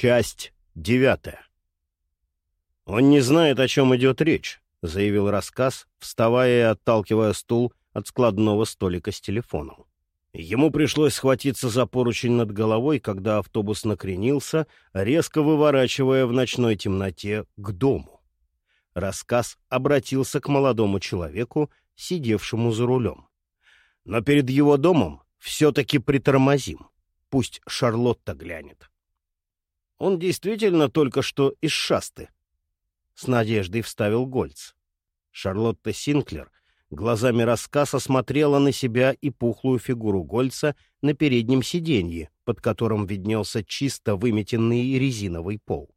Часть девятая. «Он не знает, о чем идет речь», — заявил рассказ, вставая и отталкивая стул от складного столика с телефоном. Ему пришлось схватиться за поручень над головой, когда автобус накренился, резко выворачивая в ночной темноте к дому. Рассказ обратился к молодому человеку, сидевшему за рулем. Но перед его домом все-таки притормозим. Пусть Шарлотта глянет. Он действительно только что из шасты. С надеждой вставил Гольц. Шарлотта Синклер глазами рассказа смотрела на себя и пухлую фигуру Гольца на переднем сиденье, под которым виднелся чисто выметенный резиновый пол.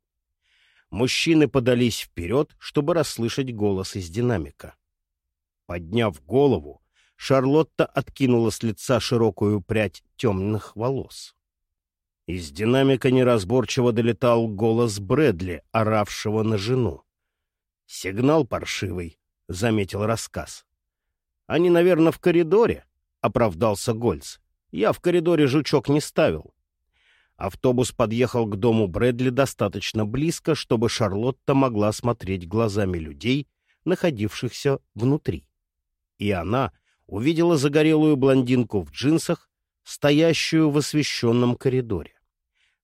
Мужчины подались вперед, чтобы расслышать голос из динамика. Подняв голову, Шарлотта откинула с лица широкую прядь темных волос. Из динамика неразборчиво долетал голос Брэдли, оравшего на жену. «Сигнал паршивый», — заметил рассказ. «Они, наверное, в коридоре», — оправдался Гольц. «Я в коридоре жучок не ставил». Автобус подъехал к дому Брэдли достаточно близко, чтобы Шарлотта могла смотреть глазами людей, находившихся внутри. И она увидела загорелую блондинку в джинсах, стоящую в освещенном коридоре.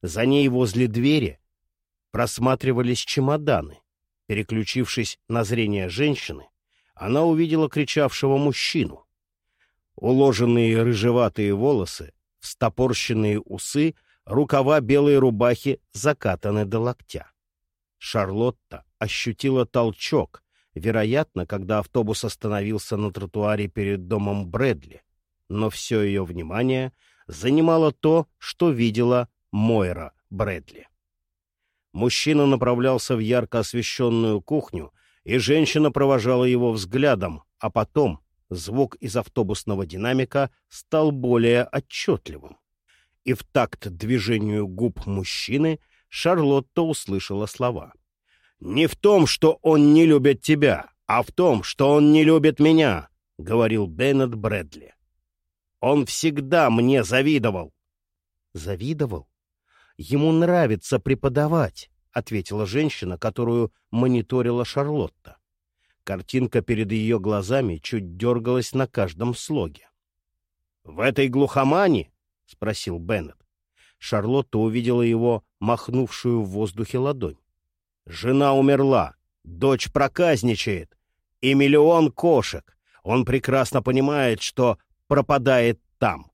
За ней возле двери просматривались чемоданы. Переключившись на зрение женщины, она увидела кричавшего мужчину. Уложенные рыжеватые волосы, встопорщенные усы, рукава белой рубахи закатаны до локтя. Шарлотта ощутила толчок, вероятно, когда автобус остановился на тротуаре перед домом Брэдли, но все ее внимание занимало то, что видела Мойра Брэдли. Мужчина направлялся в ярко освещенную кухню, и женщина провожала его взглядом, а потом звук из автобусного динамика стал более отчетливым. И в такт движению губ мужчины Шарлотта услышала слова — «Не в том, что он не любит тебя, а в том, что он не любит меня», — говорил Беннет Брэдли. «Он всегда мне завидовал». «Завидовал? Ему нравится преподавать», — ответила женщина, которую мониторила Шарлотта. Картинка перед ее глазами чуть дергалась на каждом слоге. «В этой глухомане?» — спросил Беннет. Шарлотта увидела его, махнувшую в воздухе ладонь. Жена умерла, дочь проказничает, и миллион кошек. Он прекрасно понимает, что пропадает там.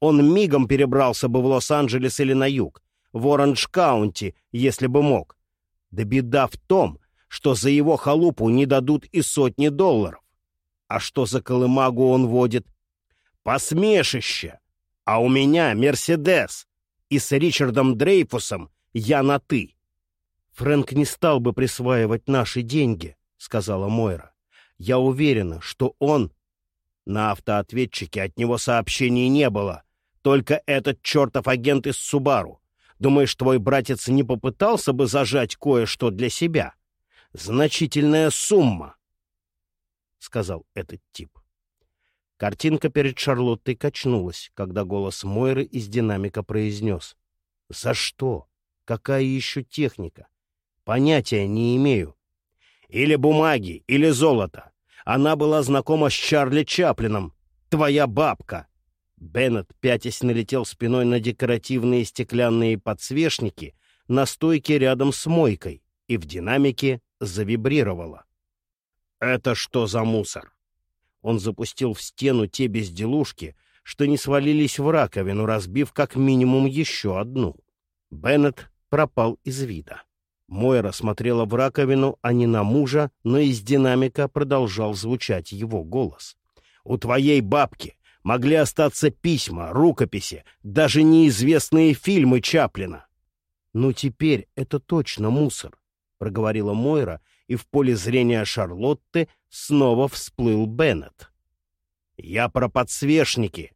Он мигом перебрался бы в Лос-Анджелес или на юг, в Оранж-Каунти, если бы мог. Да беда в том, что за его халупу не дадут и сотни долларов. А что за колымагу он водит? Посмешище! А у меня Мерседес, и с Ричардом Дрейфусом я на «ты». «Фрэнк не стал бы присваивать наши деньги», — сказала Мойра. «Я уверена, что он...» На автоответчике от него сообщений не было. Только этот чертов агент из Субару. Думаешь, твой братец не попытался бы зажать кое-что для себя? Значительная сумма, — сказал этот тип. Картинка перед Шарлоттой качнулась, когда голос Мойры из динамика произнес. «За что? Какая еще техника? Понятия не имею. Или бумаги, или золото. Она была знакома с Чарли Чаплином. Твоя бабка. Беннет, пятясь, налетел спиной на декоративные стеклянные подсвечники на стойке рядом с мойкой и в динамике завибрировало. «Это что за мусор?» Он запустил в стену те безделушки, что не свалились в раковину, разбив как минимум еще одну. Беннет пропал из вида. Мойра смотрела в раковину, а не на мужа, но из динамика продолжал звучать его голос. «У твоей бабки могли остаться письма, рукописи, даже неизвестные фильмы Чаплина». «Ну теперь это точно мусор», — проговорила Мойра, и в поле зрения Шарлотты снова всплыл Беннет. «Я про подсвечники.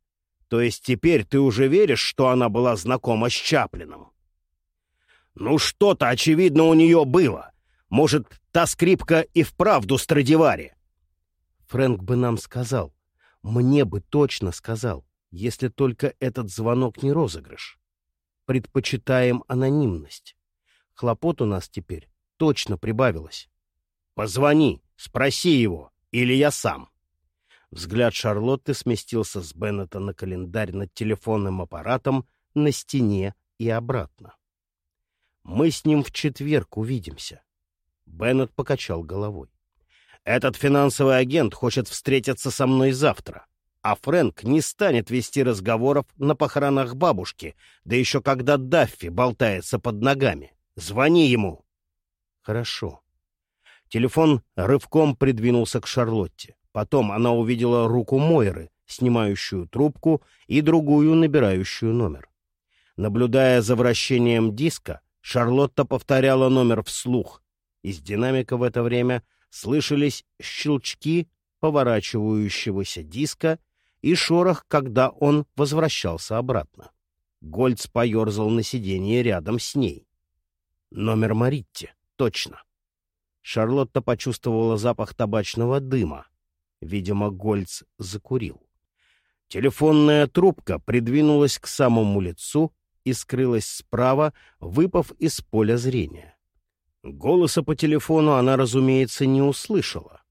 То есть теперь ты уже веришь, что она была знакома с Чаплином?» Ну, что-то, очевидно, у нее было. Может, та скрипка и вправду Страдивари. Фрэнк бы нам сказал. Мне бы точно сказал, если только этот звонок не розыгрыш. Предпочитаем анонимность. Хлопот у нас теперь точно прибавилось. Позвони, спроси его, или я сам. Взгляд Шарлотты сместился с Беннета на календарь над телефонным аппаратом на стене и обратно. Мы с ним в четверг увидимся. Беннет покачал головой. Этот финансовый агент хочет встретиться со мной завтра. А Фрэнк не станет вести разговоров на похоронах бабушки, да еще когда Даффи болтается под ногами. Звони ему. Хорошо. Телефон рывком придвинулся к Шарлотте. Потом она увидела руку Мойры, снимающую трубку, и другую, набирающую номер. Наблюдая за вращением диска, Шарлотта повторяла номер вслух. Из динамика в это время слышались щелчки поворачивающегося диска и шорох, когда он возвращался обратно. Гольц поерзал на сиденье рядом с ней. Номер Маритти, точно. Шарлотта почувствовала запах табачного дыма. Видимо, Гольц закурил. Телефонная трубка придвинулась к самому лицу и скрылась справа, выпав из поля зрения. Голоса по телефону она, разумеется, не услышала.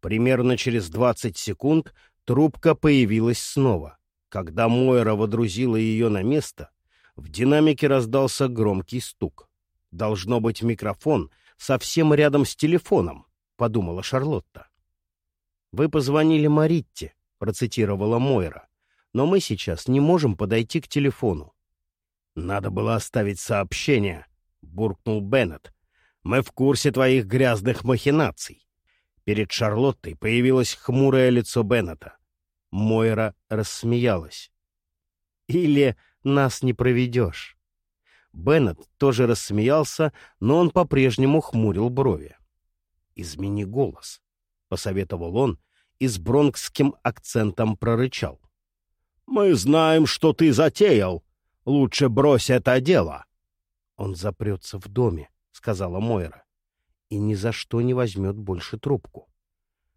Примерно через 20 секунд трубка появилась снова. Когда Мойра водрузила ее на место, в динамике раздался громкий стук. «Должно быть микрофон совсем рядом с телефоном», — подумала Шарлотта. «Вы позвонили Маритте», — процитировала Мойра, «но мы сейчас не можем подойти к телефону». «Надо было оставить сообщение», — буркнул Беннет. «Мы в курсе твоих грязных махинаций». Перед Шарлоттой появилось хмурое лицо Беннета. Мойра рассмеялась. «Или нас не проведешь». Беннет тоже рассмеялся, но он по-прежнему хмурил брови. «Измени голос», — посоветовал он и с бронкским акцентом прорычал. «Мы знаем, что ты затеял. Лучше брось это дело». «Он запрется в доме», — сказала Мойра, «и ни за что не возьмет больше трубку».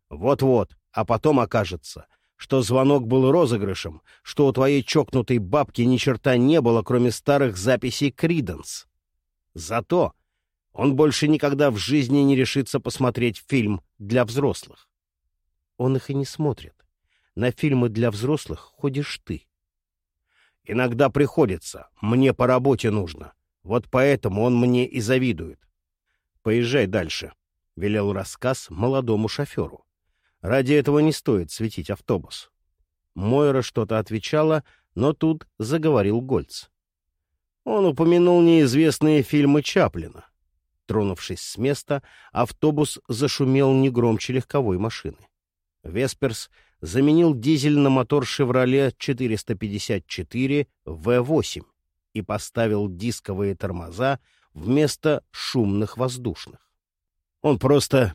«Вот-вот, а потом окажется, что звонок был розыгрышем, что у твоей чокнутой бабки ни черта не было, кроме старых записей Криденс. Зато он больше никогда в жизни не решится посмотреть фильм для взрослых. Он их и не смотрит. На фильмы для взрослых ходишь ты. Иногда приходится. Мне по работе нужно. Вот поэтому он мне и завидует. Поезжай дальше, — велел рассказ молодому шоферу. Ради этого не стоит светить автобус. Мойра что-то отвечала, но тут заговорил Гольц. Он упомянул неизвестные фильмы Чаплина. Тронувшись с места, автобус зашумел не громче легковой машины. Весперс заменил дизель на мотор «Шевроле 454 В8 и поставил дисковые тормоза вместо шумных воздушных. Он просто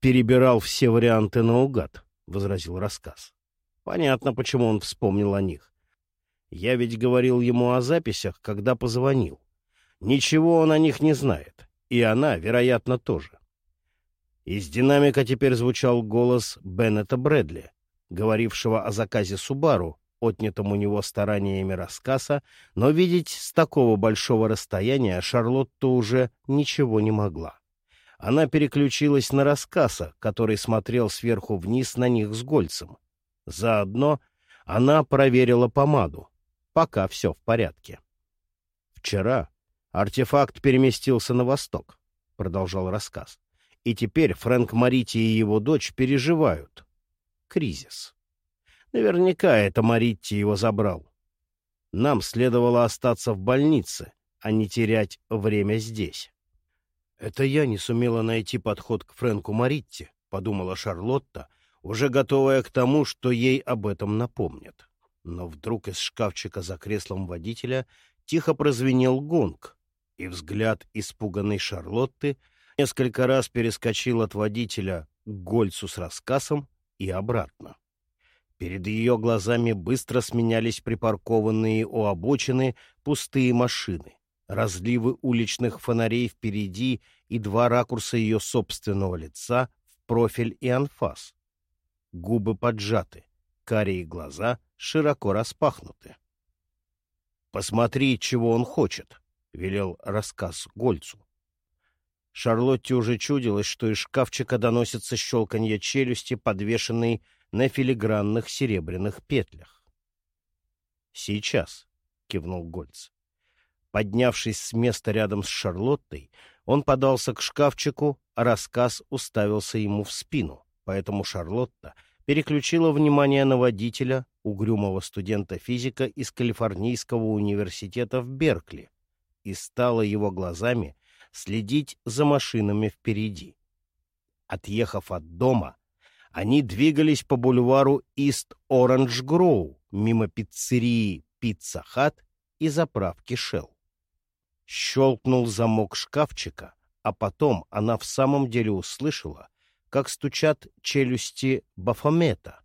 перебирал все варианты наугад, — возразил рассказ. Понятно, почему он вспомнил о них. Я ведь говорил ему о записях, когда позвонил. Ничего он о них не знает, и она, вероятно, тоже. Из динамика теперь звучал голос Беннета Брэдли, говорившего о заказе Субару, отнятом у него стараниями рассказа, но видеть с такого большого расстояния Шарлотта уже ничего не могла она переключилась на рассказа, который смотрел сверху вниз на них с Гольцем. Заодно она проверила помаду. Пока все в порядке. «Вчера артефакт переместился на восток», — продолжал рассказ. «И теперь Фрэнк Марити и его дочь переживают. Кризис. Наверняка это Маритти его забрал. Нам следовало остаться в больнице, а не терять время здесь». «Это я не сумела найти подход к Фрэнку Маритти», — подумала Шарлотта, уже готовая к тому, что ей об этом напомнят. Но вдруг из шкафчика за креслом водителя тихо прозвенел гонг, и взгляд испуганной Шарлотты несколько раз перескочил от водителя к Гольцу с рассказом и обратно. Перед ее глазами быстро сменялись припаркованные у обочины пустые машины разливы уличных фонарей впереди и два ракурса ее собственного лица в профиль и анфас. Губы поджаты, карие глаза широко распахнуты. «Посмотри, чего он хочет», — велел рассказ Гольцу. Шарлотте уже чудилось, что из шкафчика доносится щелканье челюсти, подвешенной на филигранных серебряных петлях. «Сейчас», — кивнул Гольц. Поднявшись с места рядом с Шарлоттой, он подался к шкафчику, а рассказ уставился ему в спину, поэтому Шарлотта переключила внимание на водителя, угрюмого студента физика из Калифорнийского университета в Беркли, и стала его глазами следить за машинами впереди. Отъехав от дома, они двигались по бульвару Ист-Оранж-Гроу мимо пиццерии «Пицца Хат» и заправки «Шелл». Щелкнул замок шкафчика, а потом она в самом деле услышала, как стучат челюсти Бафомета.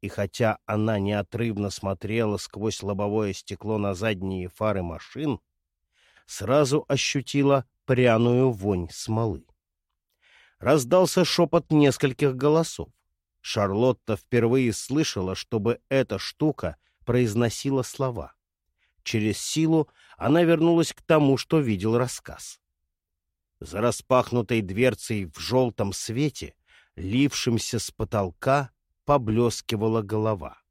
И хотя она неотрывно смотрела сквозь лобовое стекло на задние фары машин, сразу ощутила пряную вонь смолы. Раздался шепот нескольких голосов. Шарлотта впервые слышала, чтобы эта штука произносила слова. Через силу она вернулась к тому, что видел рассказ. За распахнутой дверцей в желтом свете, лившимся с потолка, поблескивала голова.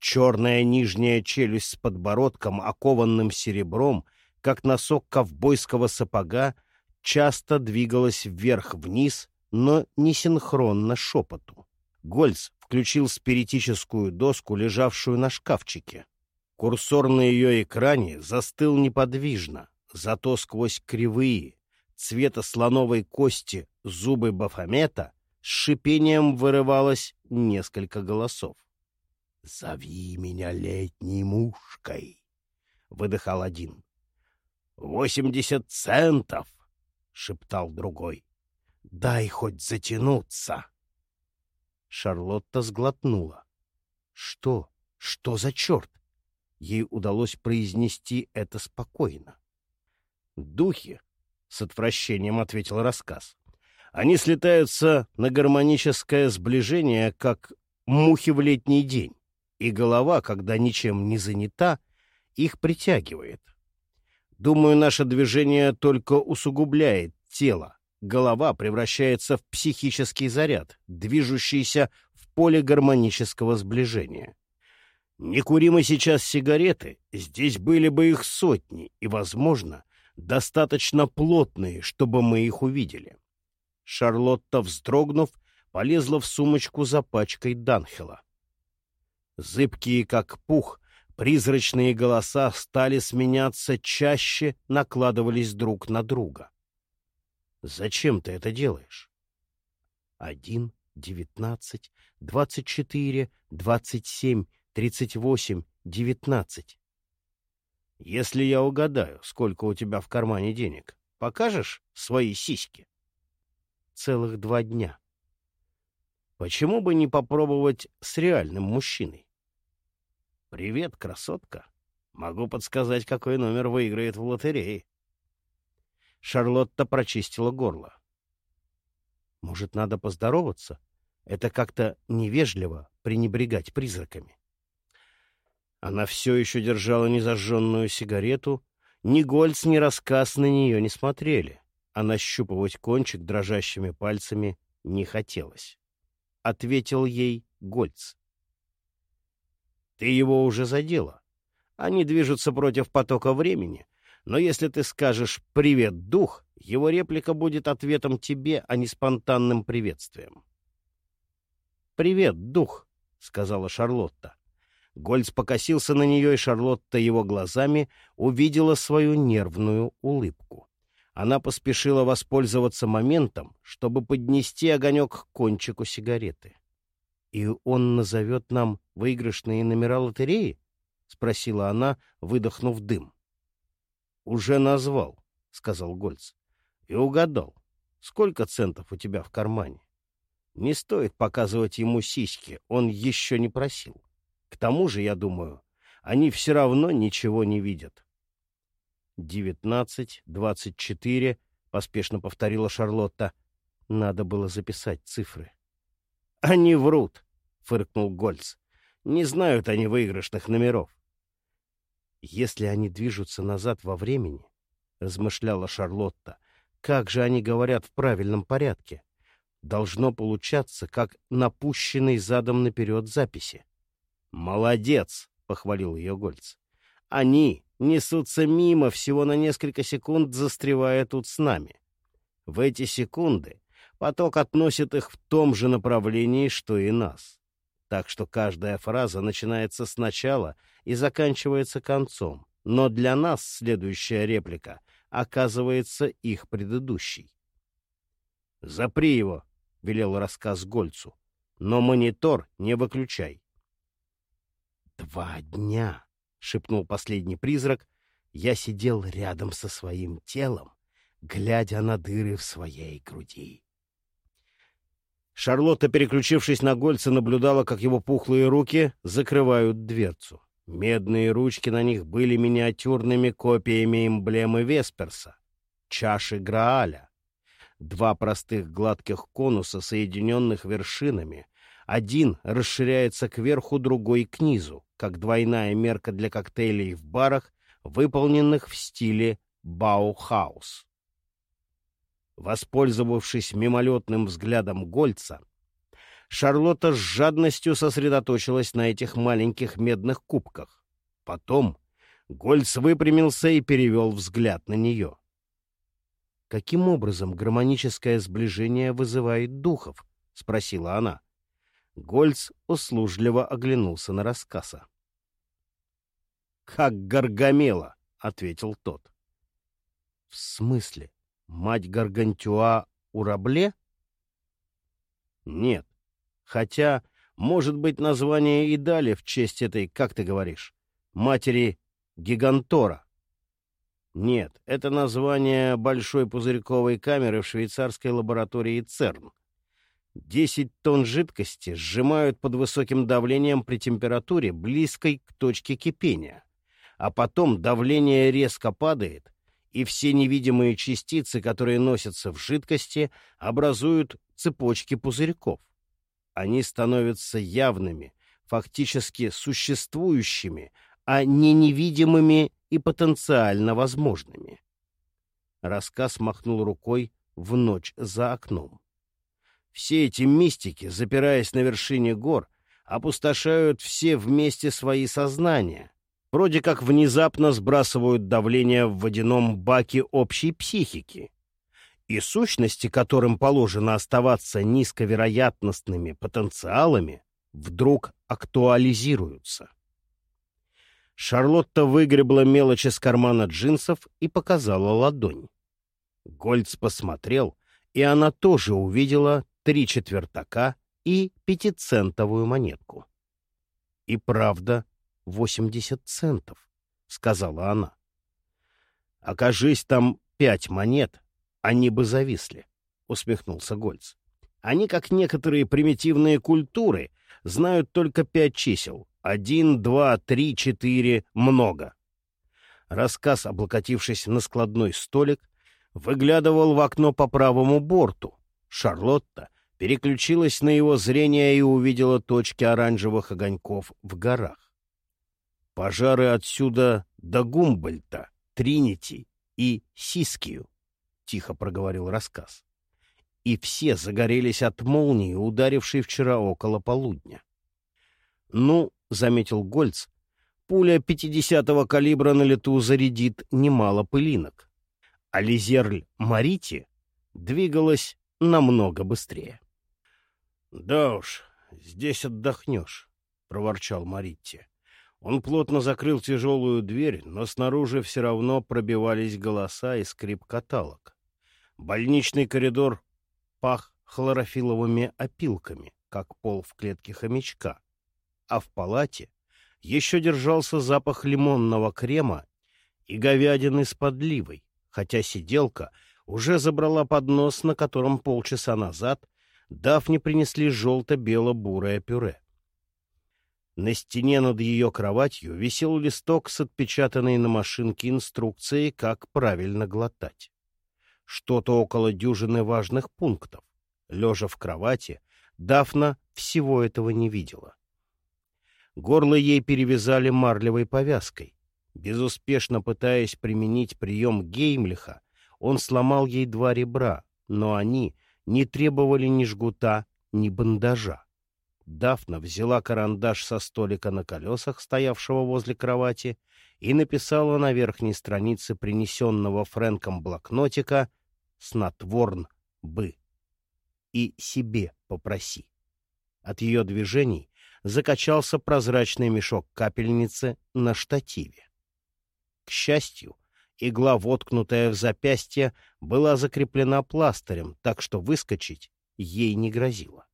Черная нижняя челюсть с подбородком, окованным серебром, как носок ковбойского сапога, часто двигалась вверх-вниз, но не синхронно шепоту. Гольц включил спиритическую доску, лежавшую на шкафчике. Курсор на ее экране застыл неподвижно, зато сквозь кривые, цвета слоновой кости, зубы Бафомета с шипением вырывалось несколько голосов. «Зови меня летней мушкой», — выдыхал один. «Восемьдесят центов!» — шептал другой. «Дай хоть затянуться!» Шарлотта сглотнула. «Что? Что за черт?» Ей удалось произнести это спокойно. «Духи», — с отвращением ответил рассказ. «Они слетаются на гармоническое сближение, как мухи в летний день, и голова, когда ничем не занята, их притягивает. Думаю, наше движение только усугубляет тело. Голова превращается в психический заряд, движущийся в поле гармонического сближения. Не кури мы сейчас сигареты, здесь были бы их сотни, и, возможно, достаточно плотные, чтобы мы их увидели. Шарлотта, вздрогнув, полезла в сумочку за пачкой Данхела. Зыбкие, как пух, призрачные голоса стали сменяться чаще, накладывались друг на друга. «Зачем ты это делаешь?» «Один, девятнадцать, двадцать четыре, двадцать семь, тридцать восемь, девятнадцать. Если я угадаю, сколько у тебя в кармане денег, покажешь свои сиськи? Целых два дня. Почему бы не попробовать с реальным мужчиной? Привет, красотка. Могу подсказать, какой номер выиграет в лотерее. Шарлотта прочистила горло. Может, надо поздороваться? Это как-то невежливо пренебрегать призраками. Она все еще держала незажженную сигарету. Ни Гольц, ни рассказ на нее не смотрели, а нащупывать кончик дрожащими пальцами не хотелось. Ответил ей Гольц. «Ты его уже задела. Они движутся против потока времени, но если ты скажешь «Привет, дух», его реплика будет ответом тебе, а не спонтанным приветствием. «Привет, дух», — сказала Шарлотта. Гольц покосился на нее, и Шарлотта его глазами увидела свою нервную улыбку. Она поспешила воспользоваться моментом, чтобы поднести огонек к кончику сигареты. — И он назовет нам выигрышные номера лотереи? — спросила она, выдохнув дым. — Уже назвал, — сказал Гольц. — И угадал. Сколько центов у тебя в кармане? Не стоит показывать ему сиськи, он еще не просил. К тому же, я думаю, они все равно ничего не видят. «Девятнадцать, двадцать четыре», — поспешно повторила Шарлотта. Надо было записать цифры. «Они врут», — фыркнул Гольц. «Не знают они выигрышных номеров». «Если они движутся назад во времени», — размышляла Шарлотта, как же они говорят в правильном порядке? Должно получаться, как напущенный задом наперед записи. «Молодец!» — похвалил ее Гольц. «Они несутся мимо, всего на несколько секунд застревая тут с нами. В эти секунды поток относит их в том же направлении, что и нас. Так что каждая фраза начинается сначала и заканчивается концом, но для нас следующая реплика оказывается их предыдущей. «Запри его», — велел рассказ Гольцу, — «но монитор не выключай». «Два дня», — шепнул последний призрак, — я сидел рядом со своим телом, глядя на дыры в своей груди. Шарлотта, переключившись на Гольца, наблюдала, как его пухлые руки закрывают дверцу. Медные ручки на них были миниатюрными копиями эмблемы Весперса — чаши Грааля. Два простых гладких конуса, соединенных вершинами. Один расширяется кверху, другой — к низу, как двойная мерка для коктейлей в барах, выполненных в стиле Баухаус. Воспользовавшись мимолетным взглядом Гольца, Шарлотта с жадностью сосредоточилась на этих маленьких медных кубках. Потом Гольц выпрямился и перевел взгляд на нее. «Каким образом гармоническое сближение вызывает духов?» — спросила она. Гольц услужливо оглянулся на рассказа. «Как Гаргамела», — ответил тот. «В смысле? Мать Гаргантюа Урабле?» «Нет. Хотя, может быть, название и дали в честь этой, как ты говоришь, матери Гигантора. Нет, это название большой пузырьковой камеры в швейцарской лаборатории ЦЕРН. Десять тонн жидкости сжимают под высоким давлением при температуре, близкой к точке кипения. А потом давление резко падает, и все невидимые частицы, которые носятся в жидкости, образуют цепочки пузырьков они становятся явными, фактически существующими, а не невидимыми и потенциально возможными. Рассказ махнул рукой в ночь за окном. Все эти мистики, запираясь на вершине гор, опустошают все вместе свои сознания, вроде как внезапно сбрасывают давление в водяном баке общей психики и сущности, которым положено оставаться низковероятностными потенциалами, вдруг актуализируются. Шарлотта выгребла мелочь из кармана джинсов и показала ладонь. Гольц посмотрел, и она тоже увидела три четвертака и пятицентовую монетку. «И правда, восемьдесят центов», — сказала она. «Окажись там пять монет, они бы зависли, — усмехнулся Гольц. Они, как некоторые примитивные культуры, знают только пять чисел. Один, два, три, четыре, много. Рассказ, облокотившись на складной столик, выглядывал в окно по правому борту. Шарлотта переключилась на его зрение и увидела точки оранжевых огоньков в горах. Пожары отсюда до Гумбольта, Тринити и Сискию. — тихо проговорил рассказ. И все загорелись от молнии, ударившей вчера около полудня. «Ну», — заметил Гольц, — «пуля пятидесятого калибра на лету зарядит немало пылинок, а Лизерль Марити двигалась намного быстрее». «Да уж, здесь отдохнешь», — проворчал Маритти. Он плотно закрыл тяжелую дверь, но снаружи все равно пробивались голоса и скрип каталог. Больничный коридор пах хлорофиловыми опилками, как пол в клетке хомячка, а в палате еще держался запах лимонного крема и говядины с подливой, хотя сиделка уже забрала поднос, на котором полчаса назад Дафне принесли желто-бело-бурое пюре. На стене над ее кроватью висел листок с отпечатанной на машинке инструкцией, как правильно глотать. Что-то около дюжины важных пунктов. Лежа в кровати, Дафна всего этого не видела. Горло ей перевязали марлевой повязкой. Безуспешно пытаясь применить прием Геймлиха, он сломал ей два ребра, но они не требовали ни жгута, ни бандажа. Дафна взяла карандаш со столика на колесах, стоявшего возле кровати, и написала на верхней странице принесенного Фрэнком блокнотика «Снотворн бы» и «Себе попроси». От ее движений закачался прозрачный мешок капельницы на штативе. К счастью, игла, воткнутая в запястье, была закреплена пластырем, так что выскочить ей не грозило.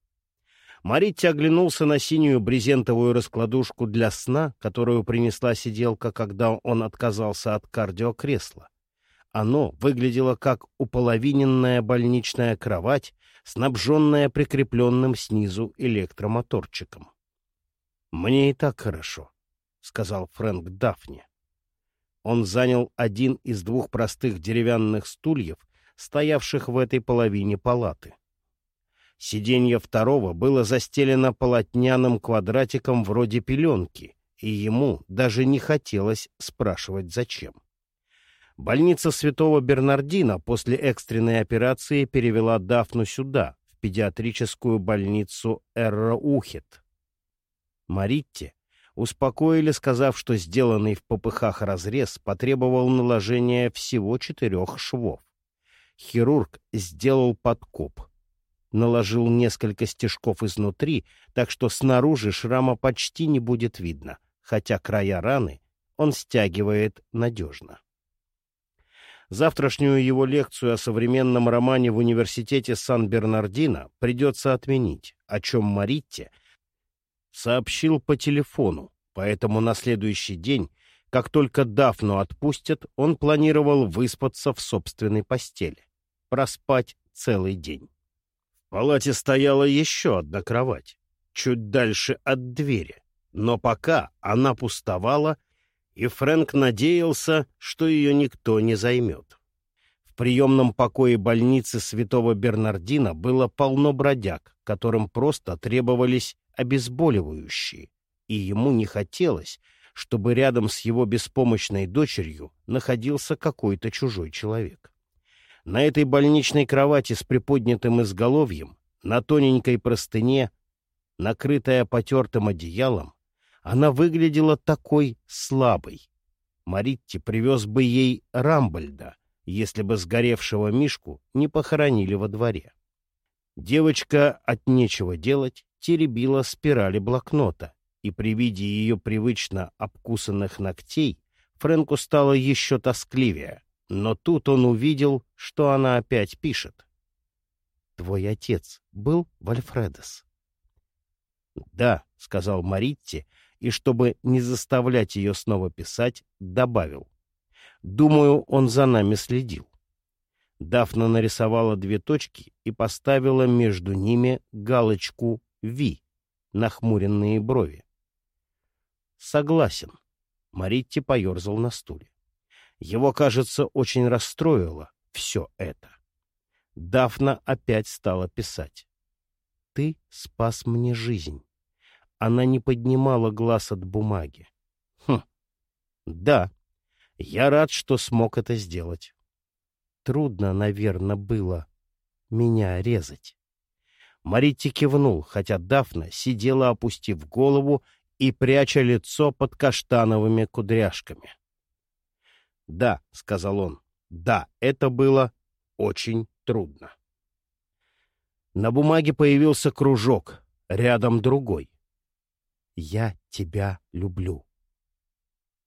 Маритти оглянулся на синюю брезентовую раскладушку для сна, которую принесла сиделка, когда он отказался от кардиокресла. Оно выглядело как уполовиненная больничная кровать, снабженная прикрепленным снизу электромоторчиком. «Мне и так хорошо», — сказал Фрэнк Дафни. Он занял один из двух простых деревянных стульев, стоявших в этой половине палаты. Сиденье второго было застелено полотняным квадратиком вроде пеленки, и ему даже не хотелось спрашивать, зачем. Больница святого Бернардина после экстренной операции перевела Дафну сюда, в педиатрическую больницу Эрроухет. Маритте успокоили, сказав, что сделанный в попыхах разрез потребовал наложения всего четырех швов. Хирург сделал подкоп, наложил несколько стежков изнутри, так что снаружи шрама почти не будет видно, хотя края раны он стягивает надежно. Завтрашнюю его лекцию о современном романе в университете Сан-Бернардино придется отменить, о чем Маритте сообщил по телефону, поэтому на следующий день, как только Дафну отпустят, он планировал выспаться в собственной постели, проспать целый день. В палате стояла еще одна кровать, чуть дальше от двери, но пока она пустовала, и Фрэнк надеялся, что ее никто не займет. В приемном покое больницы святого Бернардина было полно бродяг, которым просто требовались обезболивающие, и ему не хотелось, чтобы рядом с его беспомощной дочерью находился какой-то чужой человек. На этой больничной кровати с приподнятым изголовьем, на тоненькой простыне, накрытая потертым одеялом, она выглядела такой слабой. Маритти привез бы ей Рамбольда, если бы сгоревшего Мишку не похоронили во дворе. Девочка от нечего делать теребила спирали блокнота, и при виде ее привычно обкусанных ногтей Фрэнку стало еще тоскливее — но тут он увидел, что она опять пишет. «Твой отец был Вальфредес?» «Да», — сказал Маритти, и, чтобы не заставлять ее снова писать, добавил. «Думаю, он за нами следил». Дафна нарисовала две точки и поставила между ними галочку «Ви», нахмуренные брови. «Согласен», — Маритти поерзал на стуле. Его, кажется, очень расстроило все это. Дафна опять стала писать. «Ты спас мне жизнь». Она не поднимала глаз от бумаги. «Хм, да, я рад, что смог это сделать. Трудно, наверное, было меня резать». Марити кивнул, хотя Дафна сидела, опустив голову и пряча лицо под каштановыми кудряшками. «Да», — сказал он, — «да, это было очень трудно». На бумаге появился кружок, рядом другой. «Я тебя люблю».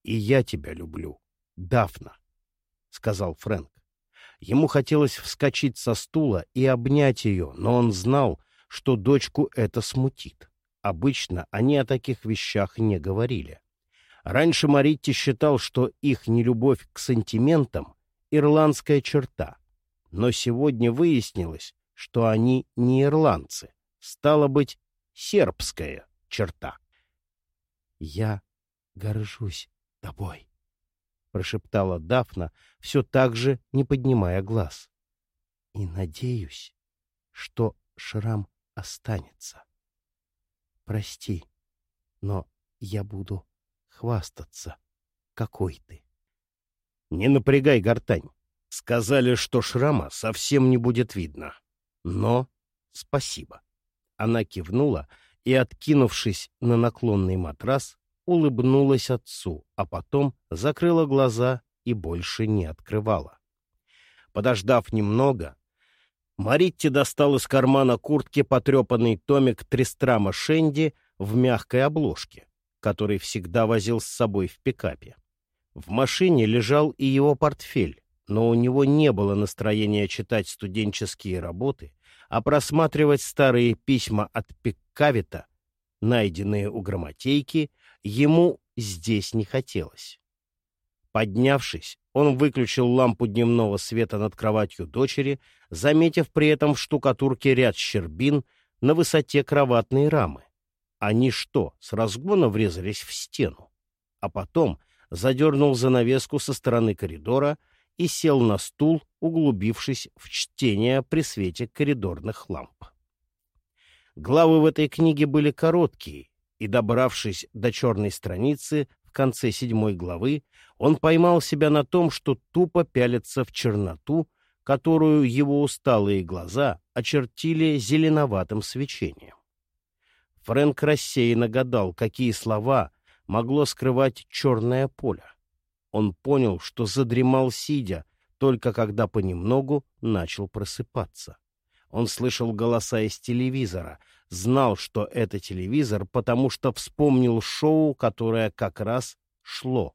«И я тебя люблю, Дафна», — сказал Фрэнк. Ему хотелось вскочить со стула и обнять ее, но он знал, что дочку это смутит. Обычно они о таких вещах не говорили. Раньше Маритти считал, что их нелюбовь к сантиментам — ирландская черта. Но сегодня выяснилось, что они не ирландцы. Стало быть, сербская черта. «Я горжусь тобой», — прошептала Дафна, все так же не поднимая глаз. «И надеюсь, что шрам останется. Прости, но я буду хвастаться, какой ты. — Не напрягай гортань, Сказали, что шрама совсем не будет видно. Но спасибо. Она кивнула и, откинувшись на наклонный матрас, улыбнулась отцу, а потом закрыла глаза и больше не открывала. Подождав немного, Маритти достал из кармана куртки потрепанный томик Тристрама Шенди в мягкой обложке, который всегда возил с собой в пикапе. В машине лежал и его портфель, но у него не было настроения читать студенческие работы, а просматривать старые письма от Пиккавита, найденные у грамотейки, ему здесь не хотелось. Поднявшись, он выключил лампу дневного света над кроватью дочери, заметив при этом в штукатурке ряд щербин на высоте кроватной рамы. Они что, с разгона врезались в стену? А потом задернул занавеску со стороны коридора и сел на стул, углубившись в чтение при свете коридорных ламп. Главы в этой книге были короткие, и, добравшись до черной страницы, в конце седьмой главы он поймал себя на том, что тупо пялится в черноту, которую его усталые глаза очертили зеленоватым свечением. Фрэнк рассеянно гадал, какие слова могло скрывать черное поле. Он понял, что задремал сидя, только когда понемногу начал просыпаться. Он слышал голоса из телевизора, знал, что это телевизор, потому что вспомнил шоу, которое как раз шло.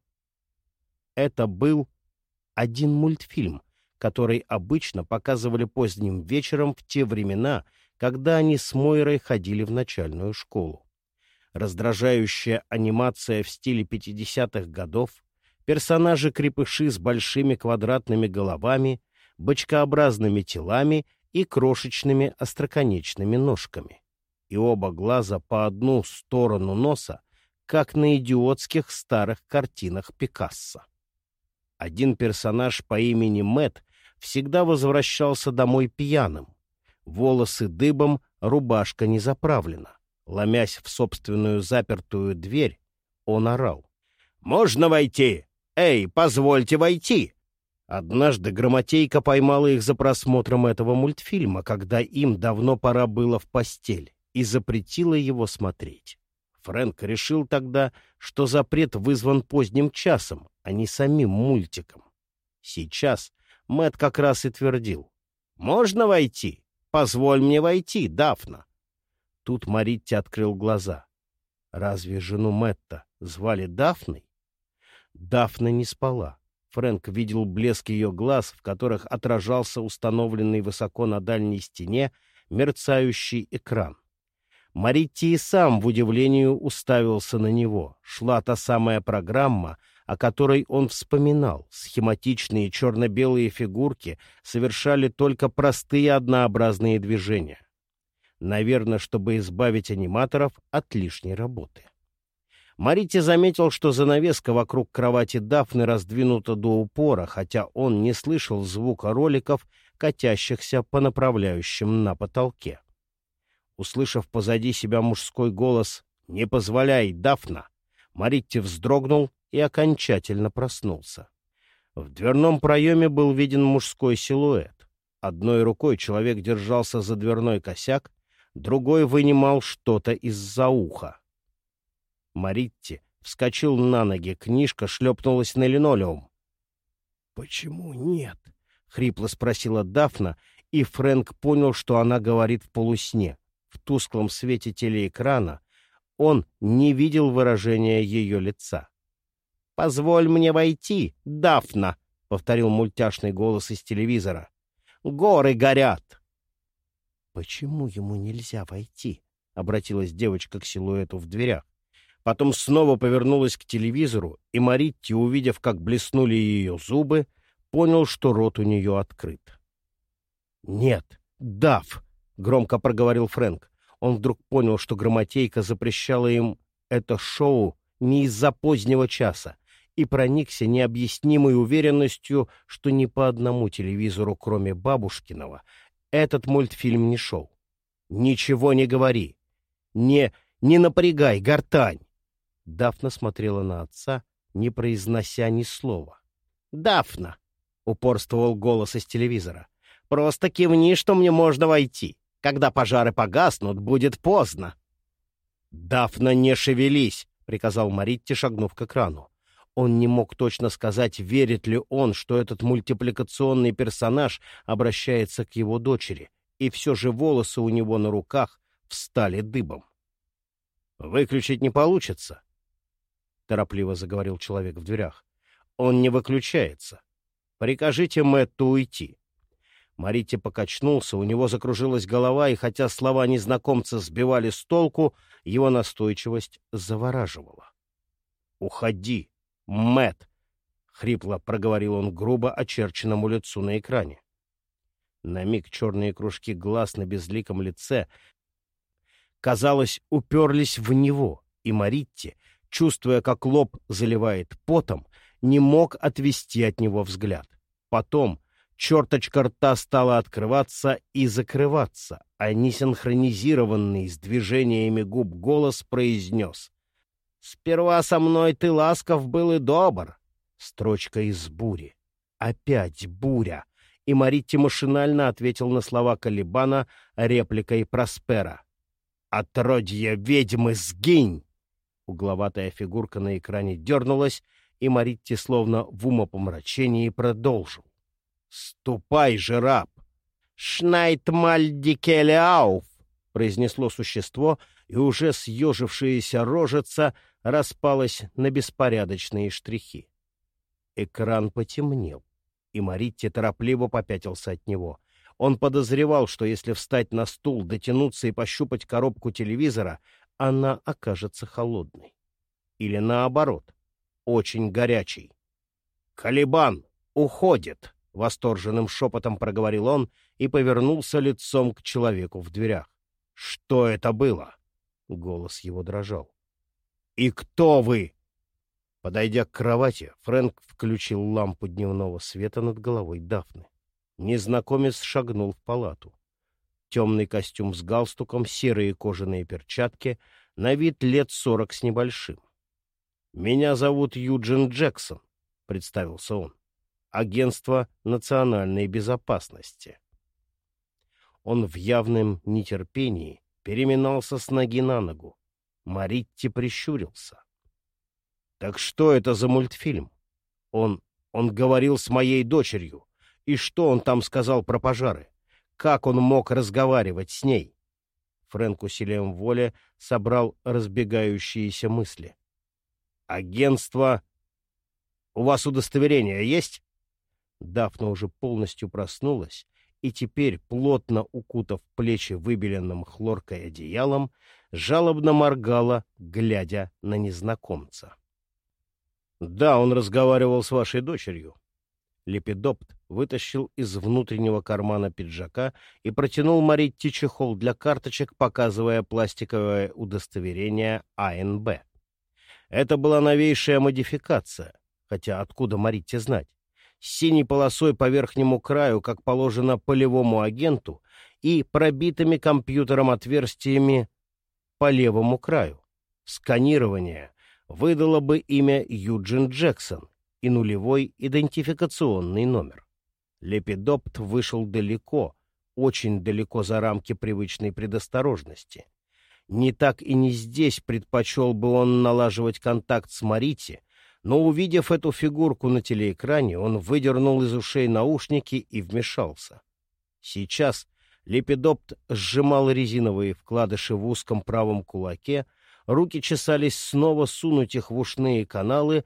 Это был один мультфильм, который обычно показывали поздним вечером в те времена, когда они с Мойрой ходили в начальную школу. Раздражающая анимация в стиле 50-х годов, персонажи-крепыши с большими квадратными головами, бочкообразными телами и крошечными остроконечными ножками и оба глаза по одну сторону носа, как на идиотских старых картинах Пикассо. Один персонаж по имени Мэт всегда возвращался домой пьяным. Волосы дыбом, рубашка не заправлена. Ломясь в собственную запертую дверь, он орал. «Можно войти? Эй, позвольте войти!» Однажды Громотейка поймала их за просмотром этого мультфильма, когда им давно пора было в постель и запретила его смотреть. Фрэнк решил тогда, что запрет вызван поздним часом, а не самим мультиком. Сейчас Мэт как раз и твердил. «Можно войти? Позволь мне войти, Дафна!» Тут Маритти открыл глаза. Разве жену Мэтта звали Дафной? Дафна не спала. Фрэнк видел блеск ее глаз, в которых отражался установленный высоко на дальней стене мерцающий экран. Маритти и сам в удивлении уставился на него. Шла та самая программа, о которой он вспоминал. Схематичные черно-белые фигурки совершали только простые однообразные движения. Наверное, чтобы избавить аниматоров от лишней работы. Марити заметил, что занавеска вокруг кровати Дафны раздвинута до упора, хотя он не слышал звука роликов, катящихся по направляющим на потолке. Услышав позади себя мужской голос «Не позволяй, Дафна!», Маритти вздрогнул и окончательно проснулся. В дверном проеме был виден мужской силуэт. Одной рукой человек держался за дверной косяк, другой вынимал что-то из-за уха. Маритти вскочил на ноги, книжка шлепнулась на линолеум. «Почему нет?» — хрипло спросила Дафна, и Фрэнк понял, что она говорит в полусне в тусклом свете телеэкрана, он не видел выражения ее лица. «Позволь мне войти, Дафна!» — повторил мультяшный голос из телевизора. «Горы горят!» «Почему ему нельзя войти?» — обратилась девочка к силуэту в дверях. Потом снова повернулась к телевизору, и Маритти, увидев, как блеснули ее зубы, понял, что рот у нее открыт. «Нет, Даф!» — громко проговорил Фрэнк. Он вдруг понял, что грамотейка запрещала им это шоу не из-за позднего часа, и проникся необъяснимой уверенностью, что ни по одному телевизору, кроме бабушкиного, этот мультфильм не шел. «Ничего не говори! Не, не напрягай, гортань!» Дафна смотрела на отца, не произнося ни слова. «Дафна!» упорствовал голос из телевизора. «Просто кивни, что мне можно войти. Когда пожары погаснут, будет поздно». «Дафна, не шевелись!» — приказал Маритти, шагнув к экрану. Он не мог точно сказать, верит ли он, что этот мультипликационный персонаж обращается к его дочери, и все же волосы у него на руках встали дыбом. «Выключить не получится», — торопливо заговорил человек в дверях. «Он не выключается. Прикажите Мэтту уйти». Маритти покачнулся, у него закружилась голова, и хотя слова незнакомца сбивали с толку, его настойчивость завораживала. «Уходи, Мэт, хрипло проговорил он грубо очерченному лицу на экране. На миг черные кружки глаз на безликом лице, казалось, уперлись в него, и Маритти, чувствуя, как лоб заливает потом, не мог отвести от него взгляд. Потом черточка рта стала открываться и закрываться, а несинхронизированный с движениями губ голос произнес. «Сперва со мной ты ласков был и добр». Строчка из бури. Опять буря. И Маритти машинально ответил на слова Калибана репликой Проспера. «Отродье ведьмы, сгинь!» Угловатая фигурка на экране дернулась, и Маритти словно в умопомрачении продолжил. «Ступай же, раб!» «Шнайтмальдикелеауф!» — произнесло существо, и уже съежившаяся рожица распалась на беспорядочные штрихи. Экран потемнел, и Маритти торопливо попятился от него. Он подозревал, что если встать на стул, дотянуться и пощупать коробку телевизора, она окажется холодной. Или наоборот, очень горячей. «Калибан! Уходит!» — восторженным шепотом проговорил он и повернулся лицом к человеку в дверях. «Что это было?» — голос его дрожал. «И кто вы?» Подойдя к кровати, Фрэнк включил лампу дневного света над головой Дафны. Незнакомец шагнул в палату. Темный костюм с галстуком, серые кожаные перчатки, на вид лет сорок с небольшим. «Меня зовут Юджин Джексон», — представился он. Агентство национальной безопасности. Он в явном нетерпении переминался с ноги на ногу. Маритти прищурился. «Так что это за мультфильм? Он... он говорил с моей дочерью. И что он там сказал про пожары? Как он мог разговаривать с ней?» Фрэнк усилием воли собрал разбегающиеся мысли. «Агентство... У вас удостоверение есть?» Дафна уже полностью проснулась, и теперь, плотно укутав плечи выбеленным хлоркой одеялом, жалобно моргала, глядя на незнакомца. «Да, он разговаривал с вашей дочерью». Лепидопт вытащил из внутреннего кармана пиджака и протянул Маритте чехол для карточек, показывая пластиковое удостоверение АНБ. Это была новейшая модификация, хотя откуда Маритте знать? С синей полосой по верхнему краю, как положено полевому агенту, и пробитыми компьютером отверстиями по левому краю. Сканирование выдало бы имя Юджин Джексон и нулевой идентификационный номер. Лепидопт вышел далеко, очень далеко за рамки привычной предосторожности. Не так и не здесь предпочел бы он налаживать контакт с Марити, но, увидев эту фигурку на телеэкране, он выдернул из ушей наушники и вмешался. Сейчас Лепидопт сжимал резиновые вкладыши в узком правом кулаке, руки чесались снова сунуть их в ушные каналы,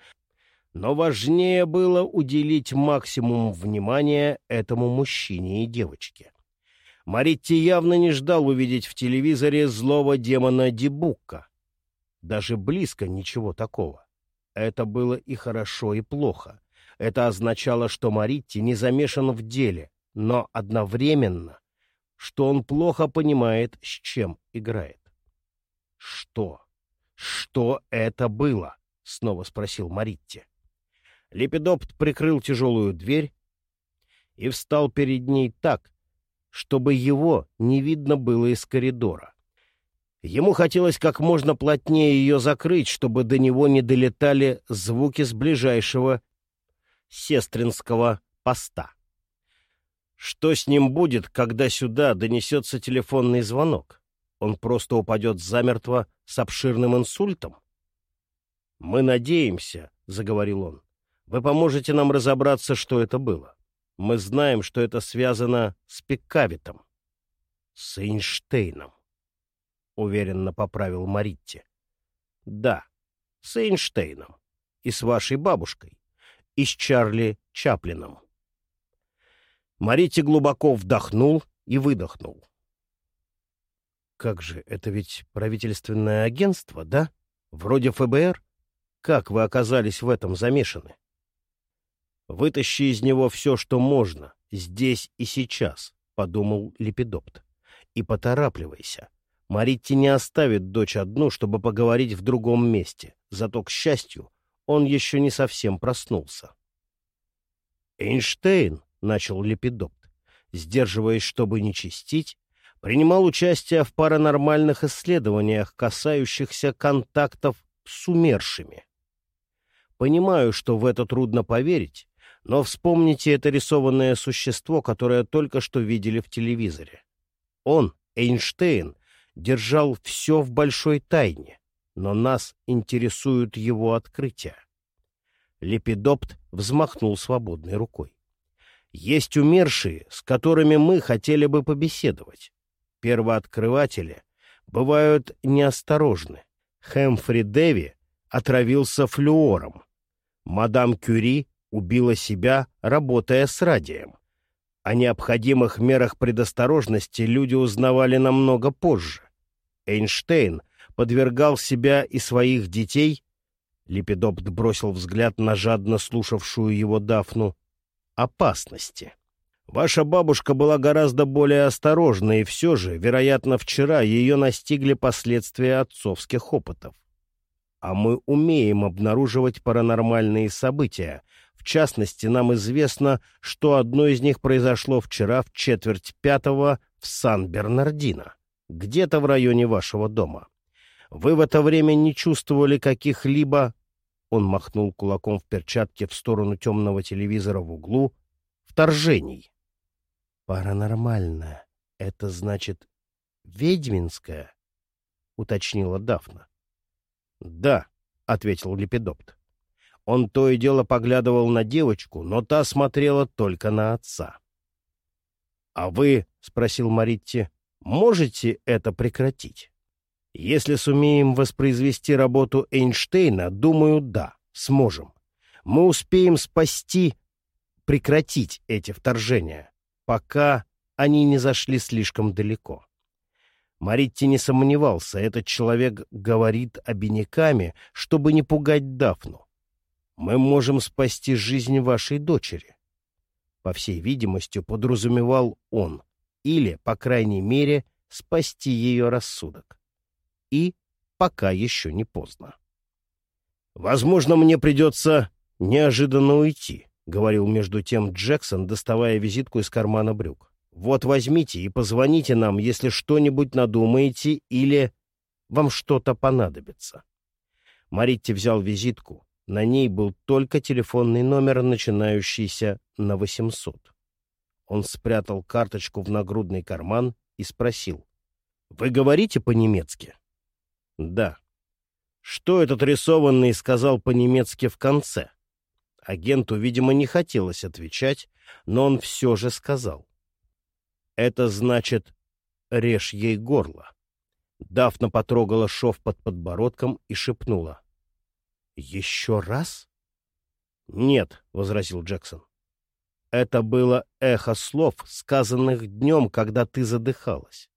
но важнее было уделить максимум внимания этому мужчине и девочке. Маритти явно не ждал увидеть в телевизоре злого демона Дебукка. Даже близко ничего такого. Это было и хорошо, и плохо. Это означало, что Маритти не замешан в деле, но одновременно, что он плохо понимает, с чем играет. «Что? Что это было?» — снова спросил Маритти. Лепидопт прикрыл тяжелую дверь и встал перед ней так, чтобы его не видно было из коридора. Ему хотелось как можно плотнее ее закрыть, чтобы до него не долетали звуки с ближайшего сестринского поста. Что с ним будет, когда сюда донесется телефонный звонок? Он просто упадет замертво с обширным инсультом? «Мы надеемся», — заговорил он, — «вы поможете нам разобраться, что это было. Мы знаем, что это связано с Пикавитом, с Эйнштейном», — уверенно поправил Маритти. «Да, с Эйнштейном и с вашей бабушкой, и с Чарли Чаплином». Маритти глубоко вдохнул и выдохнул. «Как же, это ведь правительственное агентство, да? Вроде ФБР?» Как вы оказались в этом замешаны? Вытащи из него все, что можно, здесь и сейчас, — подумал Лепидопт. И поторапливайся. Маритти не оставит дочь одну, чтобы поговорить в другом месте. Зато, к счастью, он еще не совсем проснулся. «Эйнштейн», — начал Лепидопт, сдерживаясь, чтобы не чистить, принимал участие в паранормальных исследованиях, касающихся контактов с умершими. Понимаю, что в это трудно поверить, но вспомните это рисованное существо, которое только что видели в телевизоре. Он, Эйнштейн, держал все в большой тайне, но нас интересуют его открытия. Лепидопт взмахнул свободной рукой. Есть умершие, с которыми мы хотели бы побеседовать. Первооткрыватели бывают неосторожны. Хэмфри Дэви отравился флюором. Мадам Кюри убила себя, работая с радием. О необходимых мерах предосторожности люди узнавали намного позже. Эйнштейн подвергал себя и своих детей, Лепидопт бросил взгляд на жадно слушавшую его Дафну, опасности. Ваша бабушка была гораздо более осторожна, и все же, вероятно, вчера ее настигли последствия отцовских опытов а мы умеем обнаруживать паранормальные события. В частности, нам известно, что одно из них произошло вчера в четверть пятого в Сан-Бернардино, где-то в районе вашего дома. Вы в это время не чувствовали каких-либо... Он махнул кулаком в перчатке в сторону темного телевизора в углу. Вторжений. «Паранормальное. Это значит ведьминское?» — уточнила Дафна. «Да», — ответил Лепидопт. Он то и дело поглядывал на девочку, но та смотрела только на отца. «А вы, — спросил Маритти, — можете это прекратить? Если сумеем воспроизвести работу Эйнштейна, думаю, да, сможем. Мы успеем спасти, прекратить эти вторжения, пока они не зашли слишком далеко. Маритти не сомневался, этот человек говорит обиняками, чтобы не пугать Дафну. «Мы можем спасти жизнь вашей дочери». По всей видимости, подразумевал он, или, по крайней мере, спасти ее рассудок. И пока еще не поздно. «Возможно, мне придется неожиданно уйти», — говорил между тем Джексон, доставая визитку из кармана брюк. Вот возьмите и позвоните нам, если что-нибудь надумаете или вам что-то понадобится. Маритти взял визитку. На ней был только телефонный номер, начинающийся на 800. Он спрятал карточку в нагрудный карман и спросил. «Вы говорите по-немецки?» «Да». Что этот рисованный сказал по-немецки в конце? Агенту, видимо, не хотелось отвечать, но он все же сказал. Это значит «режь ей горло». Дафна потрогала шов под подбородком и шепнула. «Еще раз?» «Нет», — возразил Джексон. «Это было эхо слов, сказанных днем, когда ты задыхалась.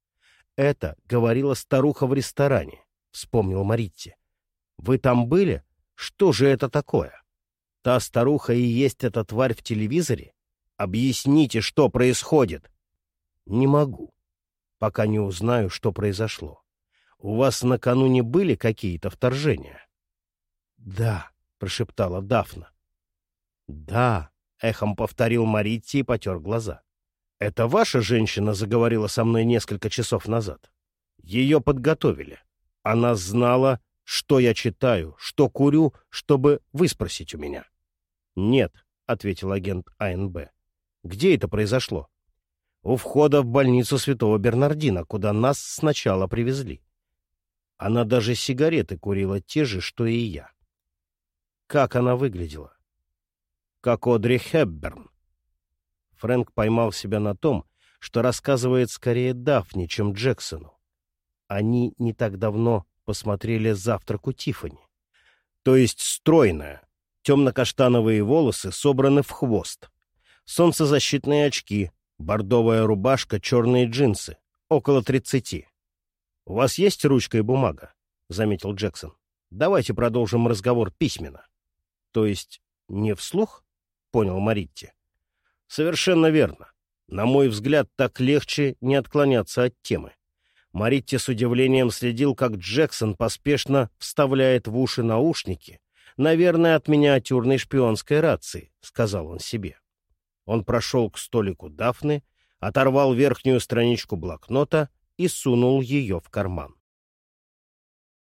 Это говорила старуха в ресторане», — вспомнил Маритти. «Вы там были? Что же это такое? Та старуха и есть эта тварь в телевизоре? Объясните, что происходит!» Не могу, пока не узнаю, что произошло. У вас накануне были какие-то вторжения? — Да, — прошептала Дафна. — Да, — эхом повторил Маритти и потер глаза. — Это ваша женщина заговорила со мной несколько часов назад. Ее подготовили. Она знала, что я читаю, что курю, чтобы выспросить у меня. — Нет, — ответил агент АНБ, — Где это произошло? У входа в больницу Святого Бернардина, куда нас сначала привезли. Она даже сигареты курила те же, что и я. Как она выглядела? Как Одри Хепберн. Фрэнк поймал себя на том, что рассказывает скорее Дафне, чем Джексону. Они не так давно посмотрели «Завтрак у Тиффани». То есть стройная, темно-каштановые волосы собраны в хвост, солнцезащитные очки, бордовая рубашка, черные джинсы, около тридцати. — У вас есть ручка и бумага? — заметил Джексон. — Давайте продолжим разговор письменно. — То есть не вслух? — понял Маритти. — Совершенно верно. На мой взгляд, так легче не отклоняться от темы. Маритти с удивлением следил, как Джексон поспешно вставляет в уши наушники. «Наверное, от миниатюрной шпионской рации», — сказал он себе. Он прошел к столику Дафны, оторвал верхнюю страничку блокнота и сунул ее в карман.